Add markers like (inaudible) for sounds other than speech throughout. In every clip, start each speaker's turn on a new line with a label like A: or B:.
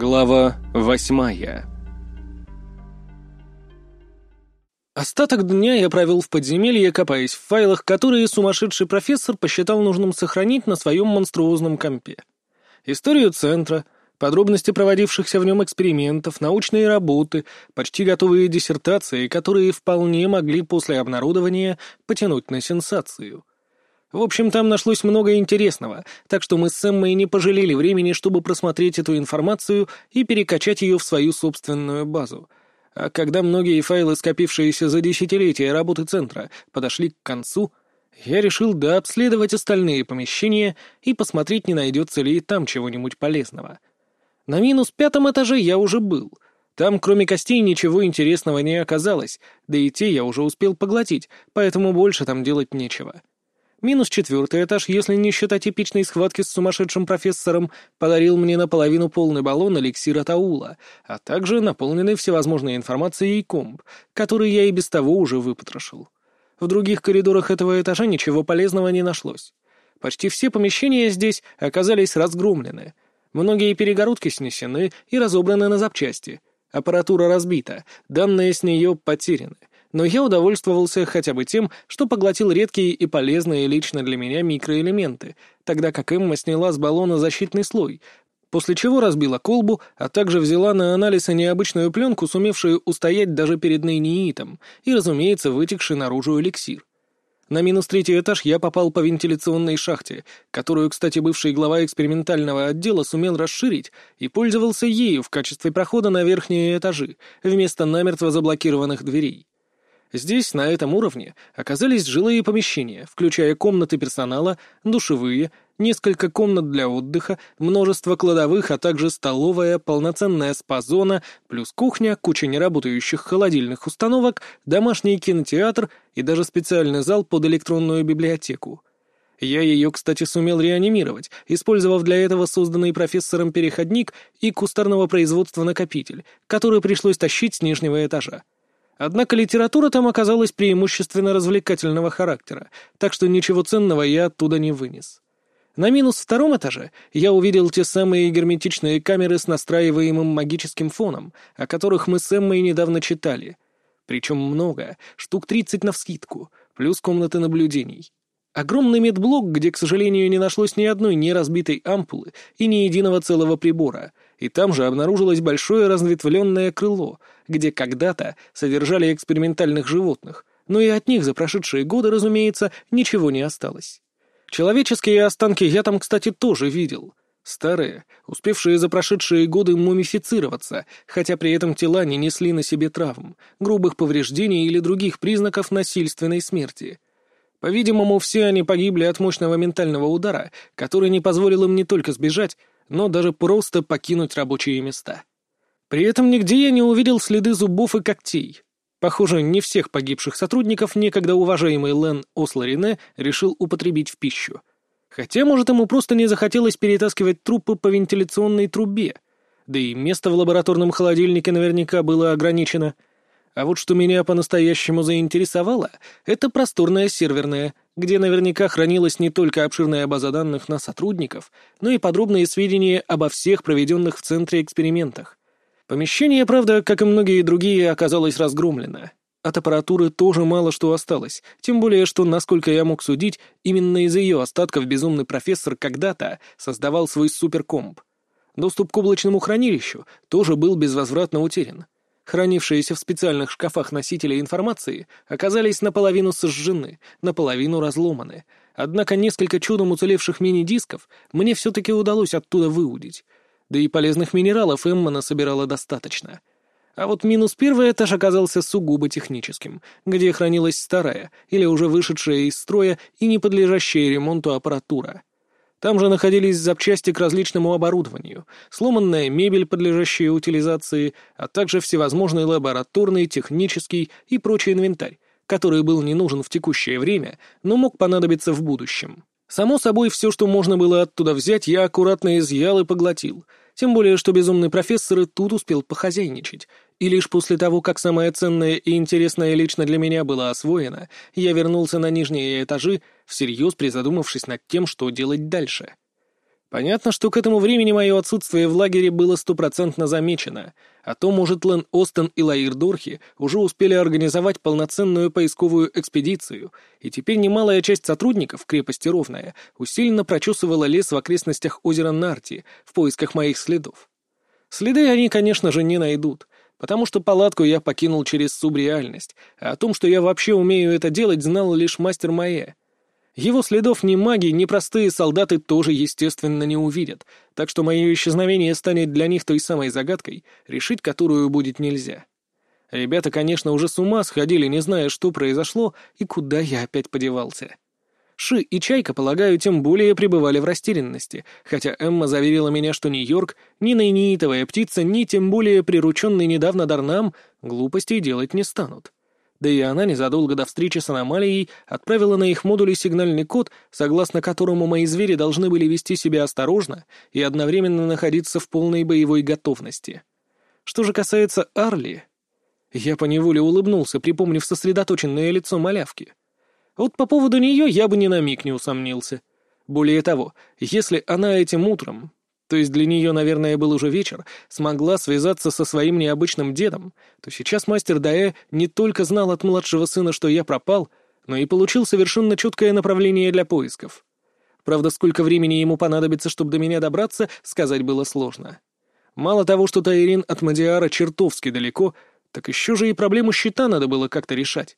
A: Глава восьмая Остаток дня я провел в подземелье, копаясь в файлах, которые сумасшедший профессор посчитал нужным сохранить на своем монструозном компе. Историю центра, подробности проводившихся в нем экспериментов, научные работы, почти готовые диссертации, которые вполне могли после обнародования потянуть на сенсацию. В общем, там нашлось много интересного, так что мы с Сэммой не пожалели времени, чтобы просмотреть эту информацию и перекачать ее в свою собственную базу. А когда многие файлы, скопившиеся за десятилетия работы центра, подошли к концу, я решил дообследовать остальные помещения и посмотреть, не найдется ли и там чего-нибудь полезного. На минус пятом этаже я уже был. Там, кроме костей, ничего интересного не оказалось, да и те я уже успел поглотить, поэтому больше там делать нечего. Минус четвертый этаж, если не считать типичной схватки с сумасшедшим профессором, подарил мне наполовину полный баллон эликсира Таула, а также наполненный всевозможной информацией комп, который я и без того уже выпотрошил. В других коридорах этого этажа ничего полезного не нашлось. Почти все помещения здесь оказались разгромлены. Многие перегородки снесены и разобраны на запчасти. Аппаратура разбита, данные с нее потеряны но я удовольствовался хотя бы тем, что поглотил редкие и полезные лично для меня микроэлементы, тогда как Эмма сняла с баллона защитный слой, после чего разбила колбу, а также взяла на анализ необычную пленку, сумевшую устоять даже перед нейниитом, и, разумеется, вытекший наружу эликсир. На минус третий этаж я попал по вентиляционной шахте, которую, кстати, бывший глава экспериментального отдела сумел расширить и пользовался ею в качестве прохода на верхние этажи, вместо намертво заблокированных дверей. Здесь, на этом уровне, оказались жилые помещения, включая комнаты персонала, душевые, несколько комнат для отдыха, множество кладовых, а также столовая, полноценная спа-зона, плюс кухня, куча неработающих холодильных установок, домашний кинотеатр и даже специальный зал под электронную библиотеку. Я ее, кстати, сумел реанимировать, использовав для этого созданный профессором переходник и кустарного производства накопитель, который пришлось тащить с нижнего этажа. Однако литература там оказалась преимущественно развлекательного характера, так что ничего ценного я оттуда не вынес. На минус втором этаже я увидел те самые герметичные камеры с настраиваемым магическим фоном, о которых мы с Эммой недавно читали. Причем много, штук 30 навскидку, плюс комнаты наблюдений. Огромный медблок, где, к сожалению, не нашлось ни одной неразбитой ампулы и ни единого целого прибора, и там же обнаружилось большое разветвленное крыло, где когда-то содержали экспериментальных животных, но и от них за прошедшие годы, разумеется, ничего не осталось. Человеческие останки я там, кстати, тоже видел. Старые, успевшие за прошедшие годы мумифицироваться, хотя при этом тела не несли на себе травм, грубых повреждений или других признаков насильственной смерти — по-видимому, все они погибли от мощного ментального удара, который не позволил им не только сбежать, но даже просто покинуть рабочие места. При этом нигде я не увидел следы зубов и когтей. Похоже, не всех погибших сотрудников некогда уважаемый Лен Осларине решил употребить в пищу. Хотя, может, ему просто не захотелось перетаскивать трупы по вентиляционной трубе. Да и место в лабораторном холодильнике наверняка было ограничено — а вот что меня по-настоящему заинтересовало, это просторная серверная, где наверняка хранилась не только обширная база данных на сотрудников, но и подробные сведения обо всех проведенных в центре экспериментах. Помещение, правда, как и многие другие, оказалось разгромлено. От аппаратуры тоже мало что осталось, тем более, что, насколько я мог судить, именно из ее остатков безумный профессор когда-то создавал свой суперкомп. Доступ к облачному хранилищу тоже был безвозвратно утерян хранившиеся в специальных шкафах носители информации, оказались наполовину сожжены, наполовину разломаны. Однако несколько чудом уцелевших мини-дисков мне все-таки удалось оттуда выудить. Да и полезных минералов Эммана собирала достаточно. А вот минус первый этаж оказался сугубо техническим, где хранилась старая или уже вышедшая из строя и не подлежащая ремонту аппаратура — там же находились запчасти к различному оборудованию, сломанная мебель, подлежащая утилизации, а также всевозможный лабораторный, технический и прочий инвентарь, который был не нужен в текущее время, но мог понадобиться в будущем. Само собой, все, что можно было оттуда взять, я аккуратно изъял и поглотил, тем более, что безумный профессор и тут успел похозяйничать, и лишь после того, как самое ценное и интересное лично для меня было освоено, я вернулся на нижние этажи, всерьез призадумавшись над тем, что делать дальше. Понятно, что к этому времени мое отсутствие в лагере было стопроцентно замечено, а то, может, Лен Остен и Лаир Дорхи уже успели организовать полноценную поисковую экспедицию, и теперь немалая часть сотрудников крепости Ровная усиленно прочесывала лес в окрестностях озера Нарти в поисках моих следов. Следы они, конечно же, не найдут, потому что палатку я покинул через субреальность, а о том, что я вообще умею это делать, знал лишь мастер Майя — его следов ни маги, ни простые солдаты тоже, естественно, не увидят, так что мое исчезновение станет для них той самой загадкой, решить которую будет нельзя. Ребята, конечно, уже с ума сходили, не зная, что произошло и куда я опять подевался. Ши и Чайка, полагаю, тем более пребывали в растерянности, хотя Эмма заверила меня, что ни Йорк, ни нейнитовая птица, ни тем более прирученный недавно Дарнам глупостей делать не станут да и она незадолго до встречи с аномалией отправила на их модули сигнальный код, согласно которому мои звери должны были вести себя осторожно и одновременно находиться в полной боевой готовности. Что же касается Арли... Я поневоле улыбнулся, припомнив сосредоточенное лицо малявки. Вот по поводу нее я бы ни на миг не усомнился. Более того, если она этим утром, то есть для нее, наверное, был уже вечер, смогла связаться со своим необычным дедом, то сейчас мастер Даэ не только знал от младшего сына, что я пропал, но и получил совершенно четкое направление для поисков. Правда, сколько времени ему понадобится, чтобы до меня добраться, сказать было сложно. Мало того, что Тайрин от Мадиара чертовски далеко, так еще же и проблему щита надо было как-то решать.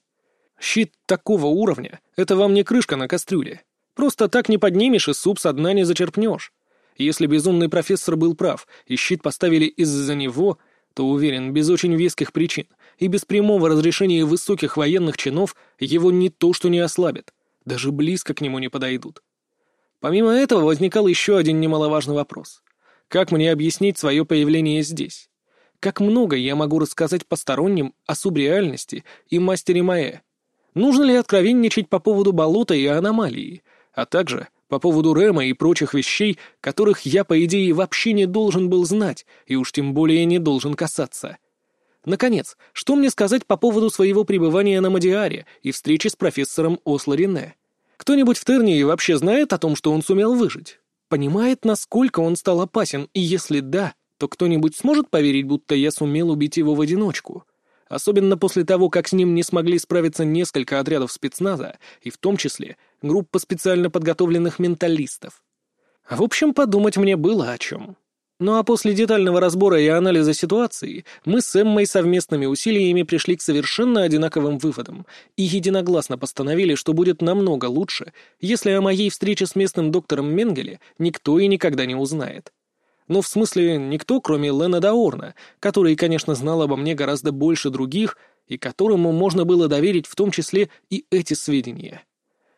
A: Щит такого уровня — это вам не крышка на кастрюле. Просто так не поднимешь и суп со дна не зачерпнешь. Если безумный профессор был прав, и щит поставили из-за него, то, уверен, без очень веских причин и без прямого разрешения высоких военных чинов его не то что не ослабят, даже близко к нему не подойдут. Помимо этого возникал еще один немаловажный вопрос. Как мне объяснить свое появление здесь? Как много я могу рассказать посторонним о субреальности и мастере Маэ? Нужно ли откровенничать по поводу болота и аномалии, а также по поводу Рэма и прочих вещей, которых я, по идее, вообще не должен был знать, и уж тем более не должен касаться. Наконец, что мне сказать по поводу своего пребывания на Мадиаре и встречи с профессором Осло Рене? Кто-нибудь в Тернии вообще знает о том, что он сумел выжить? Понимает, насколько он стал опасен, и если да, то кто-нибудь сможет поверить, будто я сумел убить его в одиночку? Особенно после того, как с ним не смогли справиться несколько отрядов спецназа, и в том числе группа специально подготовленных менталистов. В общем, подумать мне было о чем. Ну а после детального разбора и анализа ситуации мы с Эммой совместными усилиями пришли к совершенно одинаковым выводам и единогласно постановили, что будет намного лучше, если о моей встрече с местным доктором Менгеле никто и никогда не узнает. Ну, в смысле, никто, кроме Лена Даорна, который, конечно, знал обо мне гораздо больше других и которому можно было доверить в том числе и эти сведения.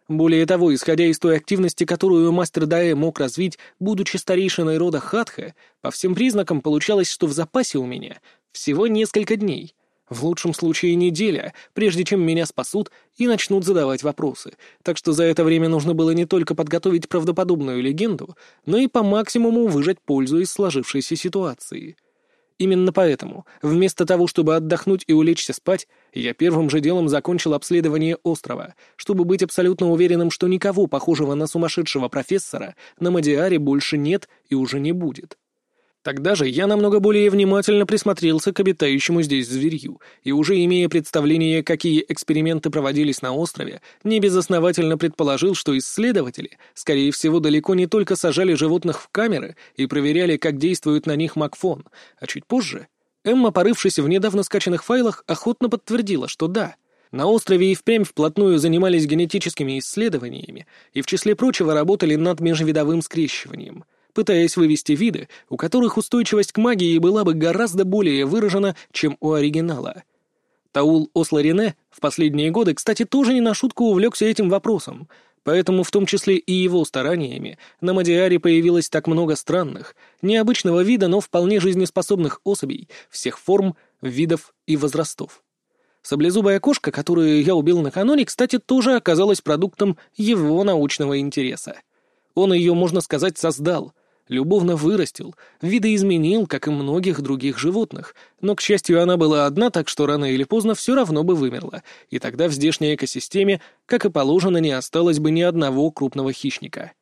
A: Более того, исходя из той активности, которую мастер Даэ мог развить, будучи старейшиной рода Хатха, по всем признакам получалось, что в запасе у меня всего несколько дней — в лучшем случае неделя, прежде чем меня спасут и начнут задавать вопросы. Так что за это время нужно было не только подготовить правдоподобную легенду, но и по максимуму выжать пользу из сложившейся ситуации. Именно поэтому, вместо того, чтобы отдохнуть и улечься спать, я первым же делом закончил обследование острова, чтобы быть абсолютно уверенным, что никого похожего на сумасшедшего профессора на Мадиаре больше нет и уже не будет. Тогда же я намного более внимательно присмотрелся к обитающему здесь зверью, и уже имея представление, какие эксперименты проводились на острове, небезосновательно предположил, что исследователи, скорее всего, далеко не только сажали животных в камеры и проверяли, как действует на них Макфон, а чуть позже Эмма, порывшись в недавно скачанных файлах, охотно подтвердила, что да, на острове и впрямь вплотную занимались генетическими исследованиями и в числе прочего работали над межвидовым скрещиванием — пытаясь вывести виды, у которых устойчивость к магии была бы гораздо более выражена, чем у оригинала. Таул Осларине в последние годы, кстати, тоже не на шутку увлекся этим вопросом, поэтому в том числе и его стараниями на Мадиаре появилось так много странных, необычного вида, но вполне жизнеспособных особей всех форм, видов и возрастов. Саблезубая кошка, которую я убил накануне, кстати, тоже оказалась продуктом его научного интереса. Он ее, можно сказать, создал, любовно вырастил, видоизменил, как и многих других животных, но, к счастью, она была одна, так что рано или поздно все равно бы вымерла, и тогда в здешней экосистеме, как и положено, не осталось бы ни одного крупного хищника.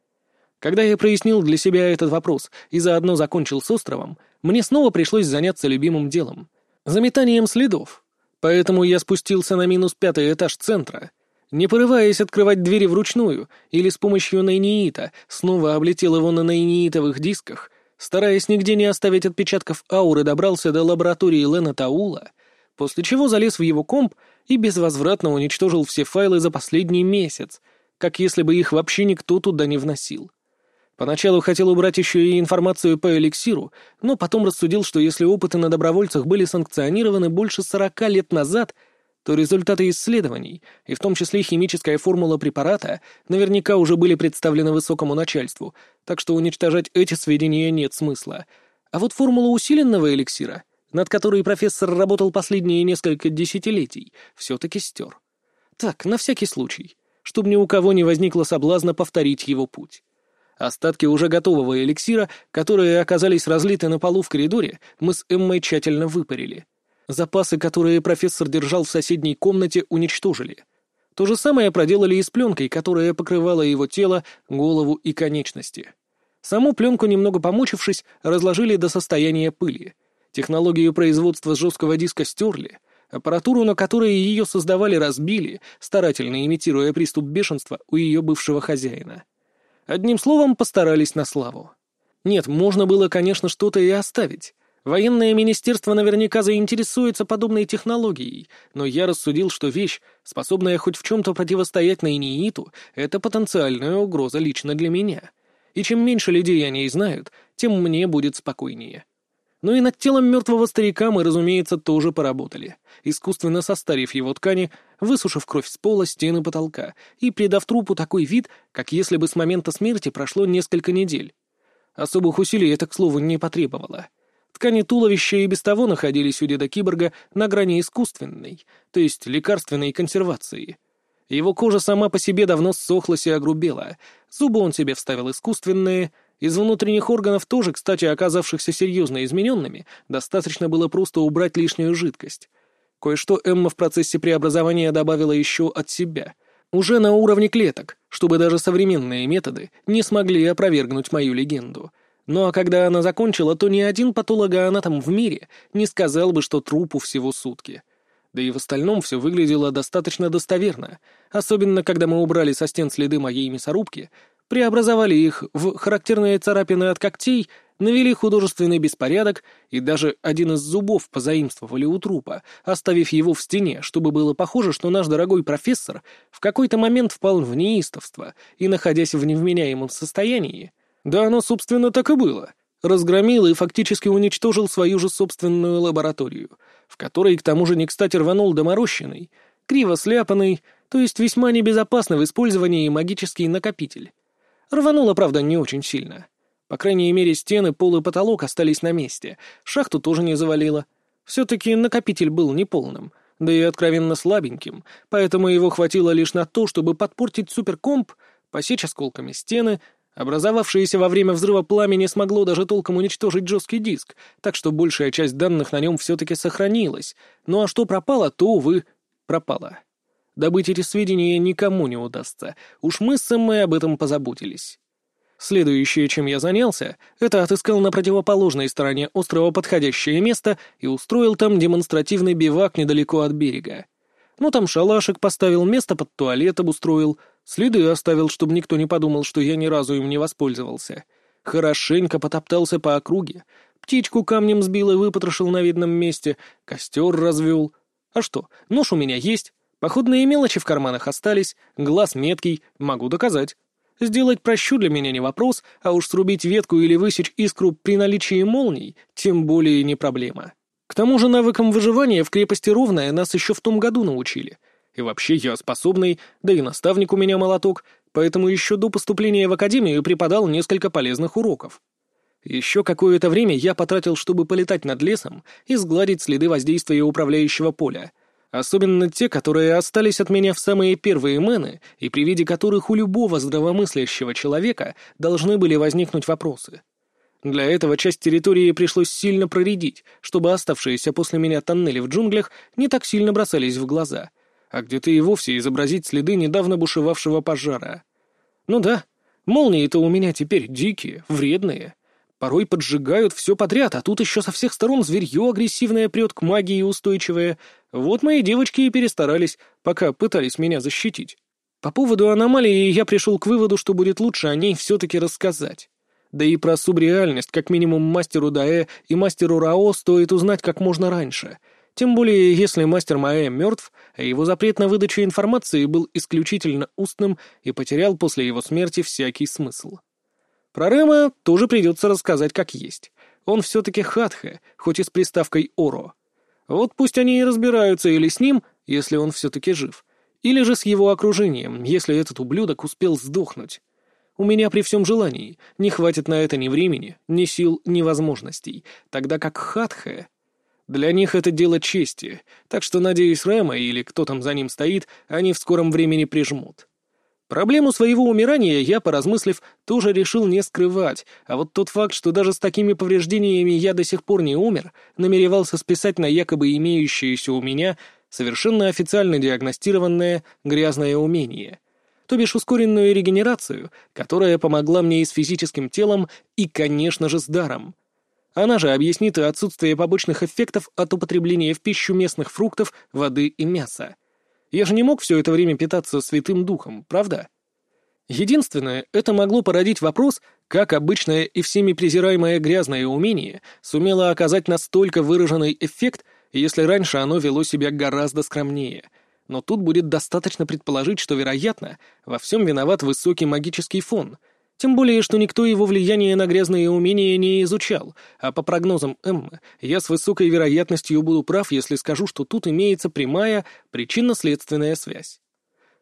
A: Когда я прояснил для себя этот вопрос и заодно закончил с островом, мне снова пришлось заняться любимым делом — заметанием следов. Поэтому я спустился на минус пятый этаж центра. Не порываясь открывать двери вручную или с помощью нейниита, снова облетел его на нейниитовых дисках, стараясь нигде не оставить отпечатков ауры, добрался до лаборатории Лена Таула, после чего залез в его комп и безвозвратно уничтожил все файлы за последний месяц, как если бы их вообще никто туда не вносил. Поначалу хотел убрать еще и информацию по эликсиру, но потом рассудил, что если опыты на добровольцах были санкционированы больше 40 лет назад, то результаты исследований, и в том числе химическая формула препарата, наверняка уже были представлены высокому начальству, так что уничтожать эти сведения нет смысла. А вот формула усиленного эликсира, над которой профессор работал последние несколько десятилетий, все-таки стер. Так, на всякий случай, чтобы ни у кого не возникло соблазна повторить его путь. Остатки уже готового эликсира, которые оказались разлиты на полу в коридоре, мы с Эммой тщательно выпарили. Запасы, которые профессор держал в соседней комнате, уничтожили. То же самое проделали и с пленкой, которая покрывала его тело, голову и конечности. Саму пленку, немного помучившись, разложили до состояния пыли. Технологию производства жесткого диска стерли, аппаратуру, на которой ее создавали, разбили, старательно имитируя приступ бешенства у ее бывшего хозяина. Одним словом, постарались на славу. Нет, можно было, конечно, что-то и оставить. Военное министерство наверняка заинтересуется подобной технологией, но я рассудил, что вещь, способная хоть в чем-то противостоять Найнииту, это потенциальная угроза лично для меня. И чем меньше людей о ней знают, тем мне будет спокойнее. Ну и над телом мертвого старика мы, разумеется, тоже поработали, искусственно состарив его ткани, высушив кровь с пола, стены, потолка и придав трупу такой вид, как если бы с момента смерти прошло несколько недель. Особых усилий это, к слову, не потребовало. Ткани туловища и без того находились у деда киборга на грани искусственной, то есть лекарственной консервации. Его кожа сама по себе давно ссохлась и огрубела, зубы он себе вставил искусственные — из внутренних органов тоже, кстати, оказавшихся серьезно измененными, достаточно было просто убрать лишнюю жидкость. Кое-что Эмма в процессе преобразования добавила еще от себя. Уже на уровне клеток, чтобы даже современные методы не смогли опровергнуть мою легенду. Ну а когда она закончила, то ни один патологоанатом в мире не сказал бы, что трупу всего сутки. Да и в остальном все выглядело достаточно достоверно, особенно когда мы убрали со стен следы моей мясорубки, преобразовали их в характерные царапины от когтей, навели художественный беспорядок и даже один из зубов позаимствовали у трупа, оставив его в стене, чтобы было похоже, что наш дорогой профессор в какой-то момент впал в неистовство и, находясь в невменяемом состоянии, да оно, собственно, так и было, разгромил и фактически уничтожил свою же собственную лабораторию, в которой, к тому же, не кстати рванул доморощенный, криво сляпанный, то есть весьма небезопасный в использовании магический накопитель. Рвануло, правда, не очень сильно. По крайней мере, стены, пол и потолок остались на месте. Шахту тоже не завалило. Все-таки накопитель был неполным, да и откровенно слабеньким, поэтому его хватило лишь на то, чтобы подпортить суперкомп, посечь осколками стены, Образовавшееся во время взрыва пламя не смогло даже толком уничтожить жесткий диск, так что большая часть данных на нем все-таки сохранилась. Ну а что пропало, то, увы, пропало. Добыть эти сведения никому не удастся. Уж мы с Эммой об этом позаботились. Следующее, чем я занялся, это отыскал на противоположной стороне острова подходящее место и устроил там демонстративный бивак недалеко от берега. Ну, там шалашик поставил, место под туалет обустроил, следы оставил, чтобы никто не подумал, что я ни разу им не воспользовался. Хорошенько потоптался по округе, птичку камнем сбил и выпотрошил на видном месте, костер развел. А что, нож у меня есть, Походные мелочи в карманах остались, глаз меткий, могу доказать. Сделать прощу для меня не вопрос, а уж срубить ветку или высечь искру при наличии молний тем более не проблема. К тому же навыкам выживания в крепости Ровная нас еще в том году научили. И вообще я способный, да и наставник у меня молоток, поэтому еще до поступления в академию преподал несколько полезных уроков. Еще какое-то время я потратил, чтобы полетать над лесом и сгладить следы воздействия управляющего поля — Особенно те, которые остались от меня в самые первые мэны, и при виде которых у любого здравомыслящего человека должны были возникнуть вопросы. Для этого часть территории пришлось сильно проредить, чтобы оставшиеся после меня тоннели в джунглях не так сильно бросались в глаза, а где-то и вовсе изобразить следы недавно бушевавшего пожара. Ну да, Молнии-то у меня теперь дикие, вредные. Порой поджигают все подряд, а тут еще со всех сторон зверье агрессивное прет к магии устойчивое. Вот мои девочки и перестарались, пока пытались меня защитить. По поводу аномалии я пришел к выводу, что будет лучше о ней все-таки рассказать. Да и про субреальность, как минимум мастеру Даэ и мастеру Рао стоит узнать как можно раньше. Тем более, если мастер Маэ мертв, а его запрет на выдачу информации был исключительно устным и потерял после его смерти всякий смысл. Про Рема тоже придется рассказать как есть. Он все-таки хатха, хоть и с приставкой «оро». Вот пусть они и разбираются или с ним, если он все-таки жив, или же с его окружением, если этот ублюдок успел сдохнуть. У меня при всем желании не хватит на это ни времени, ни сил, ни возможностей, тогда как хатха... Для них это дело чести, так что, надеюсь, Рэма или кто там за ним стоит, они в скором времени прижмут. Проблему своего умирания я, поразмыслив, тоже решил не скрывать, а вот тот факт, что даже с такими повреждениями я до сих пор не умер, намеревался списать на якобы имеющееся у меня совершенно официально диагностированное грязное умение, то бишь ускоренную регенерацию, которая помогла мне и с физическим телом, и, конечно же, с даром. Она же объяснит и отсутствие побочных эффектов от употребления в пищу местных фруктов, воды и мяса. Я же не мог все это время питаться святым духом, правда? Единственное, это могло породить вопрос, как обычное и всеми презираемое грязное умение сумело оказать настолько выраженный эффект, если раньше оно вело себя гораздо скромнее. Но тут будет достаточно предположить, что, вероятно, во всем виноват высокий магический фон — тем более, что никто его влияние на грязные умения не изучал, а по прогнозам Эммы, я с высокой вероятностью буду прав, если скажу, что тут имеется прямая причинно-следственная связь.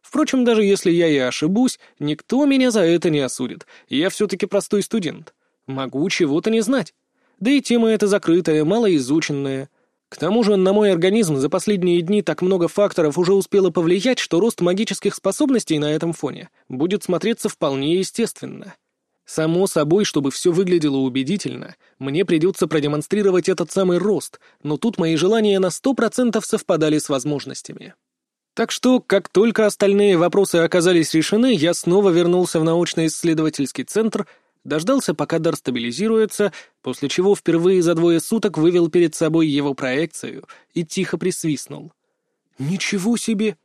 A: Впрочем, даже если я и ошибусь, никто меня за это не осудит, я все-таки простой студент. Могу чего-то не знать. Да и тема эта закрытая, малоизученная. К тому же на мой организм за последние дни так много факторов уже успело повлиять, что рост магических способностей на этом фоне будет смотреться вполне естественно. Само собой, чтобы все выглядело убедительно, мне придется продемонстрировать этот самый рост, но тут мои желания на сто процентов совпадали с возможностями. Так что, как только остальные вопросы оказались решены, я снова вернулся в научно-исследовательский центр — дождался, пока дар стабилизируется, после чего впервые за двое суток вывел перед собой его проекцию и тихо присвистнул. «Ничего себе!»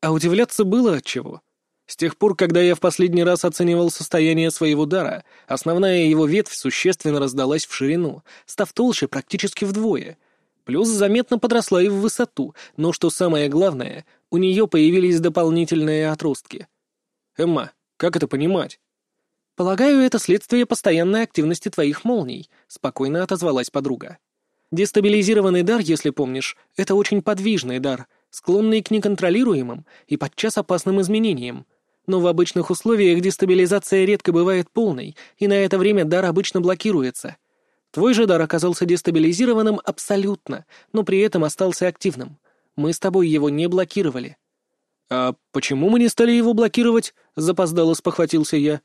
A: А удивляться было от чего. С тех пор, когда я в последний раз оценивал состояние своего дара, основная его ветвь существенно раздалась в ширину, став толще практически вдвое. Плюс заметно подросла и в высоту, но, что самое главное, у нее появились дополнительные отростки. «Эмма, как это понимать?» «Полагаю, это следствие постоянной активности твоих молний», — спокойно отозвалась подруга. «Дестабилизированный дар, если помнишь, это очень подвижный дар, склонный к неконтролируемым и подчас опасным изменениям. Но в обычных условиях дестабилизация редко бывает полной, и на это время дар обычно блокируется. Твой же дар оказался дестабилизированным абсолютно, но при этом остался активным. Мы с тобой его не блокировали». «А почему мы не стали его блокировать?» — запоздало спохватился я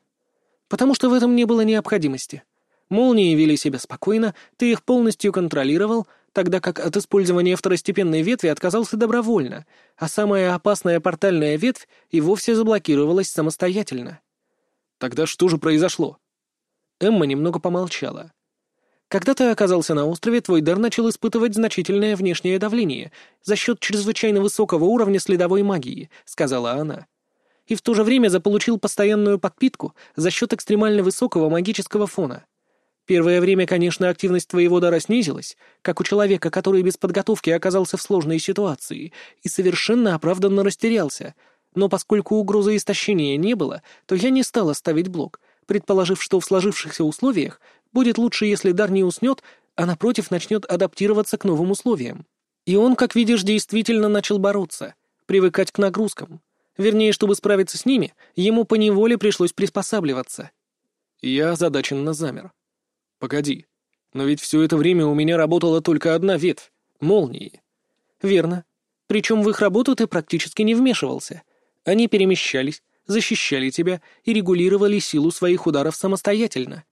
A: потому что в этом не было необходимости. Молнии вели себя спокойно, ты их полностью контролировал, тогда как от использования второстепенной ветви отказался добровольно, а самая опасная портальная ветвь и вовсе заблокировалась самостоятельно. Тогда что же произошло? Эмма немного помолчала. Когда ты оказался на острове, твой дар начал испытывать значительное внешнее давление за счет чрезвычайно высокого уровня следовой магии, сказала она и в то же время заполучил постоянную подпитку за счет экстремально высокого магического фона. Первое время, конечно, активность твоего дара снизилась, как у человека, который без подготовки оказался в сложной ситуации и совершенно оправданно растерялся. Но поскольку угрозы истощения не было, то я не стала ставить блок, предположив, что в сложившихся условиях будет лучше, если дар не уснет, а напротив начнет адаптироваться к новым условиям. И он, как видишь, действительно начал бороться, привыкать к нагрузкам. Вернее, чтобы справиться с ними, ему поневоле пришлось приспосабливаться. Я озадаченно замер. «Погоди, но ведь все это время у меня работала только одна ветвь — молнии». «Верно. Причем в их работу ты практически не вмешивался. Они перемещались, защищали тебя и регулировали силу своих ударов самостоятельно.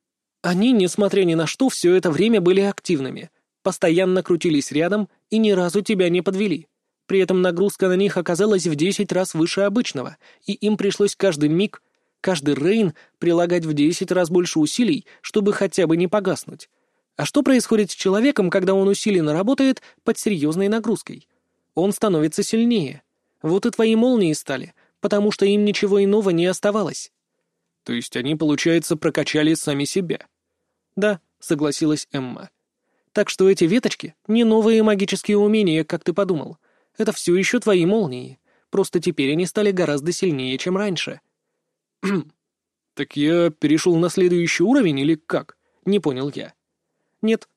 A: Они, несмотря ни на что, все это время были активными, постоянно крутились рядом и ни разу тебя не подвели. При этом нагрузка на них оказалась в 10 раз выше обычного, и им пришлось каждый миг каждый Рейн прилагать в десять раз больше усилий, чтобы хотя бы не погаснуть. А что происходит с человеком, когда он усиленно работает под серьезной нагрузкой? Он становится сильнее. Вот и твои молнии стали, потому что им ничего иного не оставалось. То есть они, получается, прокачали сами себя. Да, согласилась Эмма. Так что эти веточки — не новые магические умения, как ты подумал. Это все еще твои молнии. Просто теперь они стали гораздо сильнее, чем раньше. (clears throat) «Так я перешел на следующий уровень или как?» — не понял я. «Нет.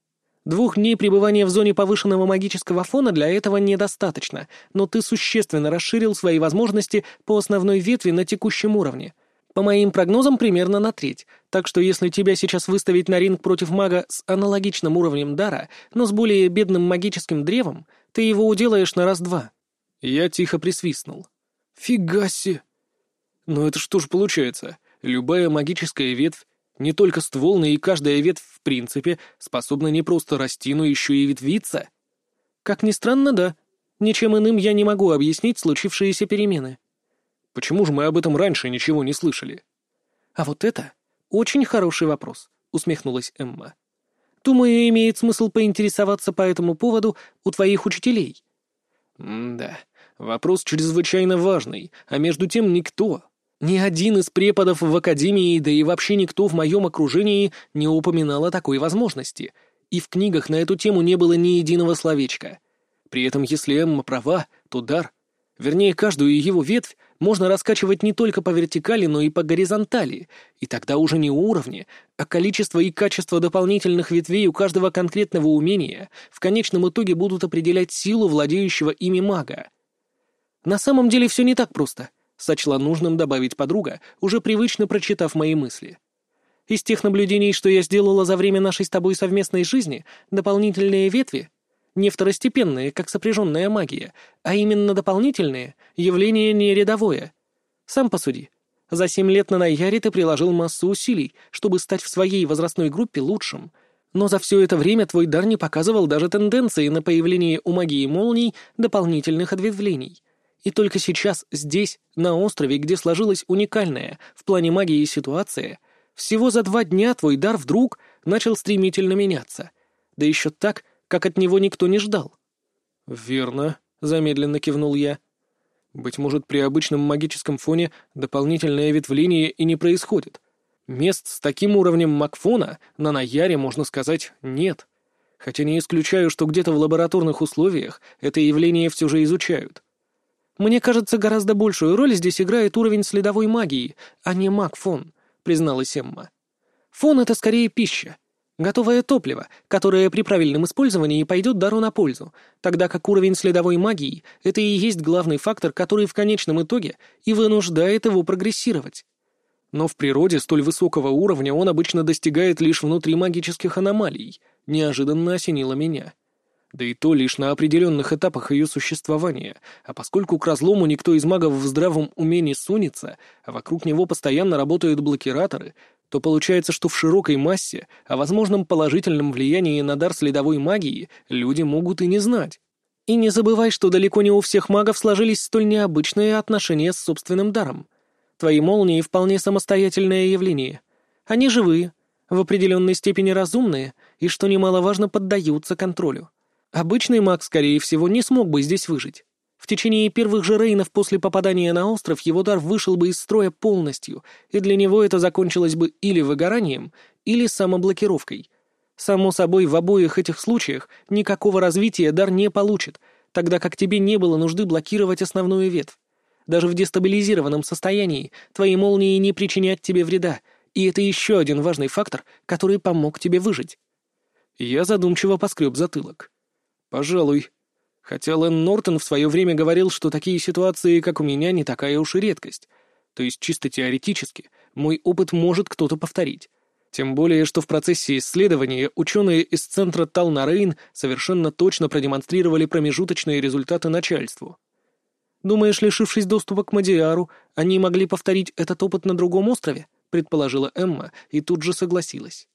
A: Двух дней пребывания в зоне повышенного магического фона для этого недостаточно, но ты существенно расширил свои возможности по основной ветви на текущем уровне. По моим прогнозам, примерно на треть, так что если тебя сейчас выставить на ринг против мага с аналогичным уровнем дара, но с более бедным магическим древом, ты его уделаешь на раз-два». Я тихо присвистнул. «Фига себе!» «Но это что ж получается? Любая магическая ветвь, не только ствол, но и каждая ветвь, в принципе, способна не просто расти, но еще и ветвиться?» «Как ни странно, да. Ничем иным я не могу объяснить случившиеся перемены». «Почему же мы об этом раньше ничего не слышали?» «А вот это очень хороший вопрос», — усмехнулась Эмма. Думаю, имеет смысл поинтересоваться по этому поводу у твоих учителей». «Да, вопрос чрезвычайно важный, а между тем никто, ни один из преподов в академии, да и вообще никто в моем окружении не упоминал о такой возможности, и в книгах на эту тему не было ни единого словечка. При этом, если Эмма права, то дар, вернее, каждую его ветвь, можно раскачивать не только по вертикали, но и по горизонтали, и тогда уже не уровни, а количество и качество дополнительных ветвей у каждого конкретного умения в конечном итоге будут определять силу владеющего ими мага. На самом деле все не так просто, сочла нужным добавить подруга, уже привычно прочитав мои мысли. Из тех наблюдений, что я сделала за время нашей с тобой совместной жизни, дополнительные ветви не второстепенные, как сопряженная магия, а именно дополнительные, явление не рядовое. Сам посуди. За семь лет на Найяре ты приложил массу усилий, чтобы стать в своей возрастной группе лучшим. Но за все это время твой дар не показывал даже тенденции на появление у магии молний дополнительных ответвлений. И только сейчас, здесь, на острове, где сложилась уникальная в плане магии ситуация, всего за два дня твой дар вдруг начал стремительно меняться. Да еще так, как от него никто не ждал. «Верно», — замедленно кивнул я. «Быть может, при обычном магическом фоне дополнительное ветвление и не происходит. Мест с таким уровнем макфона на Наяре, можно сказать, нет. Хотя не исключаю, что где-то в лабораторных условиях это явление все же изучают. Мне кажется, гораздо большую роль здесь играет уровень следовой магии, а не макфон», — призналась Эмма. «Фон — это скорее пища, Готовое топливо, которое при правильном использовании пойдет дару на пользу, тогда как уровень следовой магии — это и есть главный фактор, который в конечном итоге и вынуждает его прогрессировать. Но в природе столь высокого уровня он обычно достигает лишь внутри магических аномалий, неожиданно осенило меня. Да и то лишь на определенных этапах ее существования, а поскольку к разлому никто из магов в здравом уме не сунется, а вокруг него постоянно работают блокираторы, то получается, что в широкой массе о возможном положительном влиянии на дар следовой магии люди могут и не знать. И не забывай, что далеко не у всех магов сложились столь необычные отношения с собственным даром. Твои молнии вполне самостоятельное явление. Они живые, в определенной степени разумные и, что немаловажно, поддаются контролю. Обычный маг, скорее всего, не смог бы здесь выжить. В течение первых же рейнов после попадания на остров его дар вышел бы из строя полностью, и для него это закончилось бы или выгоранием, или самоблокировкой. Само собой, в обоих этих случаях никакого развития дар не получит, тогда как тебе не было нужды блокировать основную ветвь. Даже в дестабилизированном состоянии твои молнии не причинят тебе вреда, и это еще один важный фактор, который помог тебе выжить. Я задумчиво поскреб затылок. «Пожалуй», Хотя Лэн Нортон в свое время говорил, что такие ситуации, как у меня, не такая уж и редкость. То есть чисто теоретически мой опыт может кто-то повторить. Тем более, что в процессе исследования ученые из центра Талнарейн совершенно точно продемонстрировали промежуточные результаты начальству. «Думаешь, лишившись доступа к Мадиару, они могли повторить этот опыт на другом острове?» — предположила Эмма и тут же согласилась.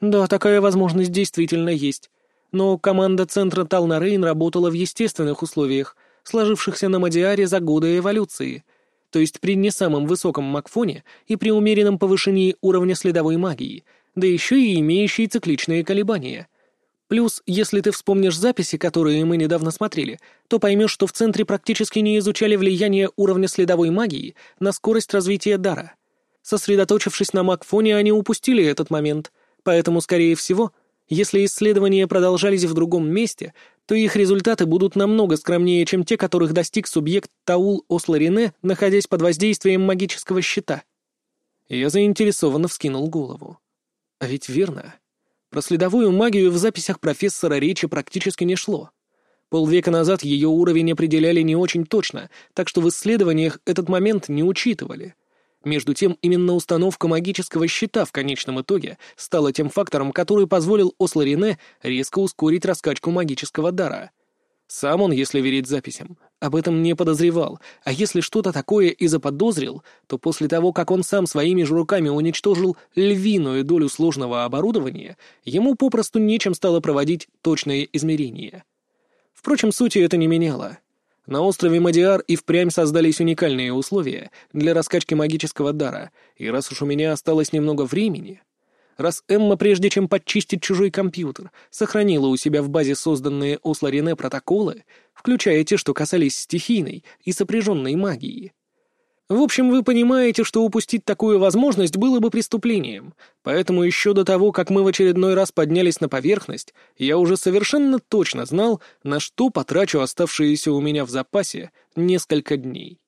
A: «Да, такая возможность действительно есть но команда центра Талнарейн работала в естественных условиях, сложившихся на Мадиаре за годы эволюции. то есть при не самом высоком макфоне и при умеренном повышении уровня следовой магии, да еще и имеющей цикличные колебания. Плюс, если ты вспомнишь записи, которые мы недавно смотрели, то поймешь, что в центре практически не изучали влияние уровня следовой магии на скорость развития дара. Сосредоточившись на макфоне, они упустили этот момент, поэтому, скорее всего, если исследования продолжались в другом месте, то их результаты будут намного скромнее, чем те, которых достиг субъект Таул Осларине, находясь под воздействием магического щита. Я заинтересованно вскинул голову. А ведь верно. Про следовую магию в записях профессора речи практически не шло. Полвека назад ее уровень определяли не очень точно, так что в исследованиях этот момент не учитывали — между тем, именно установка магического щита в конечном итоге стала тем фактором, который позволил Осларине резко ускорить раскачку магического дара. Сам он, если верить записям, об этом не подозревал, а если что-то такое и заподозрил, то после того, как он сам своими же руками уничтожил львиную долю сложного оборудования, ему попросту нечем стало проводить точные измерения. Впрочем, сути это не меняло. На острове Мадиар и впрямь создались уникальные условия для раскачки магического дара, и раз уж у меня осталось немного времени... Раз Эмма, прежде чем подчистить чужой компьютер, сохранила у себя в базе созданные Осло-Рене протоколы, включая те, что касались стихийной и сопряженной магии, в общем, вы понимаете, что упустить такую возможность было бы преступлением, поэтому еще до того, как мы в очередной раз поднялись на поверхность, я уже совершенно точно знал, на что потрачу оставшиеся у меня в запасе несколько дней.